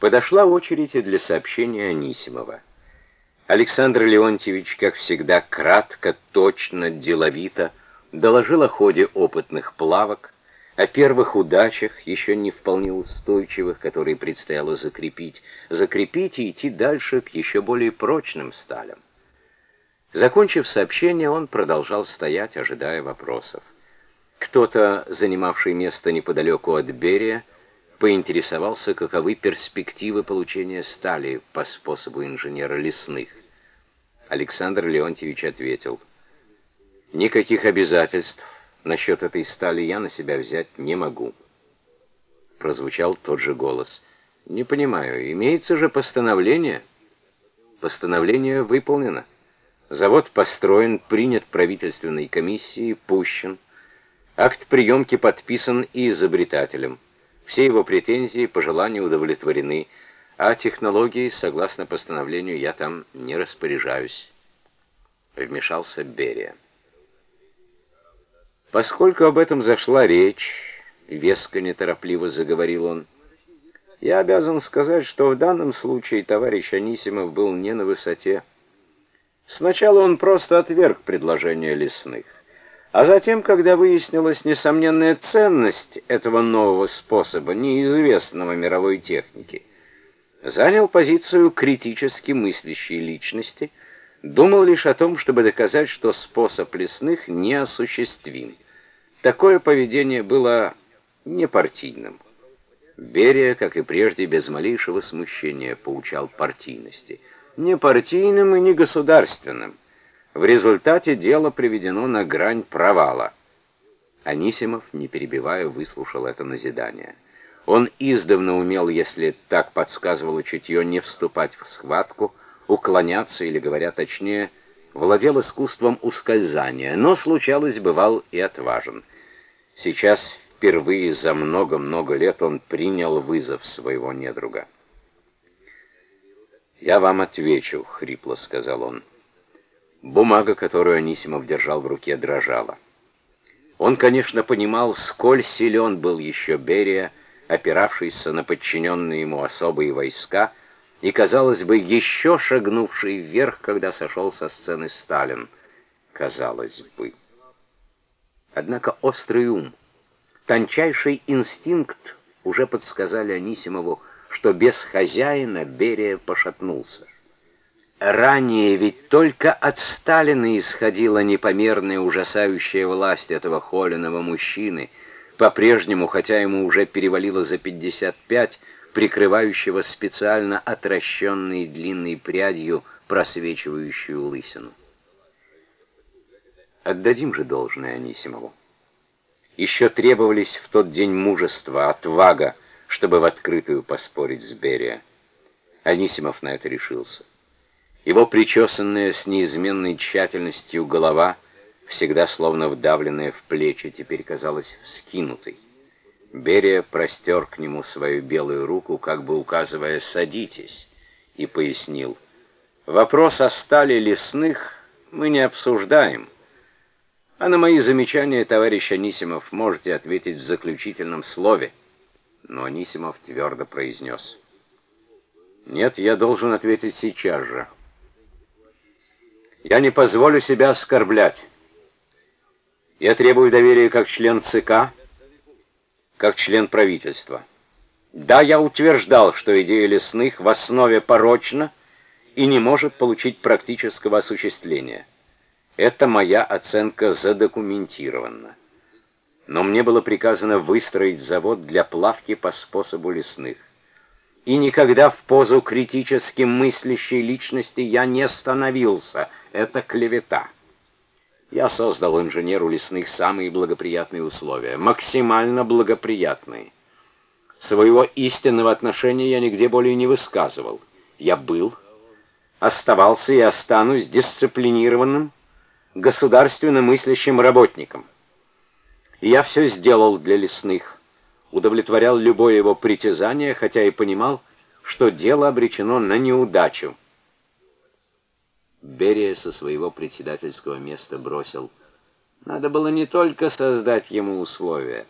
Подошла очередь и для сообщения Анисимова. Александр Леонтьевич, как всегда, кратко, точно, деловито доложил о ходе опытных плавок, о первых удачах, еще не вполне устойчивых, которые предстояло закрепить, закрепить и идти дальше к еще более прочным сталям. Закончив сообщение, он продолжал стоять, ожидая вопросов. Кто-то, занимавший место неподалеку от Берия, поинтересовался, каковы перспективы получения стали по способу инженера лесных. Александр Леонтьевич ответил, «Никаких обязательств насчет этой стали я на себя взять не могу». Прозвучал тот же голос. «Не понимаю, имеется же постановление?» «Постановление выполнено. Завод построен, принят правительственной комиссией, пущен. Акт приемки подписан и изобретателем». Все его претензии, пожелания удовлетворены, а технологии, согласно постановлению, я там не распоряжаюсь. Вмешался Берия. Поскольку об этом зашла речь, веско неторопливо заговорил он, я обязан сказать, что в данном случае товарищ Анисимов был не на высоте. Сначала он просто отверг предложение лесных. А затем, когда выяснилась несомненная ценность этого нового способа, неизвестного мировой техники, занял позицию критически мыслящей личности, думал лишь о том, чтобы доказать, что способ лесных неосуществим. Такое поведение было непартийным. Берия, как и прежде, без малейшего смущения поучал партийности. Не партийным и не государственным. В результате дело приведено на грань провала. Анисимов, не перебивая, выслушал это назидание. Он издавна умел, если так подсказывало чутье, не вступать в схватку, уклоняться, или, говоря точнее, владел искусством ускользания, но, случалось, бывал и отважен. Сейчас, впервые за много-много лет, он принял вызов своего недруга. «Я вам отвечу», — хрипло сказал он. Бумага, которую Анисимов держал в руке, дрожала. Он, конечно, понимал, сколь силен был еще Берия, опиравшийся на подчиненные ему особые войска, и, казалось бы, еще шагнувший вверх, когда сошел со сцены Сталин. Казалось бы. Однако острый ум, тончайший инстинкт уже подсказали Анисимову, что без хозяина Берия пошатнулся. Ранее ведь только от Сталина исходила непомерная ужасающая власть этого холеного мужчины, по-прежнему, хотя ему уже перевалило за 55, прикрывающего специально отращенной длинной прядью просвечивающую лысину. Отдадим же должное Анисимову. Еще требовались в тот день мужество, отвага, чтобы в открытую поспорить с Берия. Анисимов на это решился. Его причесанная с неизменной тщательностью голова, всегда словно вдавленная в плечи, теперь казалась вскинутой. Берия простер к нему свою белую руку, как бы указывая «садитесь», и пояснил. «Вопрос о стали лесных мы не обсуждаем, а на мои замечания, товарищ Анисимов, можете ответить в заключительном слове». Но Анисимов твердо произнес. «Нет, я должен ответить сейчас же». Я не позволю себя оскорблять. Я требую доверия как член ЦК, как член правительства. Да, я утверждал, что идея лесных в основе порочна и не может получить практического осуществления. Это моя оценка задокументирована. Но мне было приказано выстроить завод для плавки по способу лесных и никогда в позу критически мыслящей личности я не становился. Это клевета. Я создал инженеру лесных самые благоприятные условия, максимально благоприятные. Своего истинного отношения я нигде более не высказывал. Я был, оставался и останусь дисциплинированным, государственно мыслящим работником. Я все сделал для лесных удовлетворял любое его притязание, хотя и понимал, что дело обречено на неудачу. Берия со своего председательского места бросил. Надо было не только создать ему условия,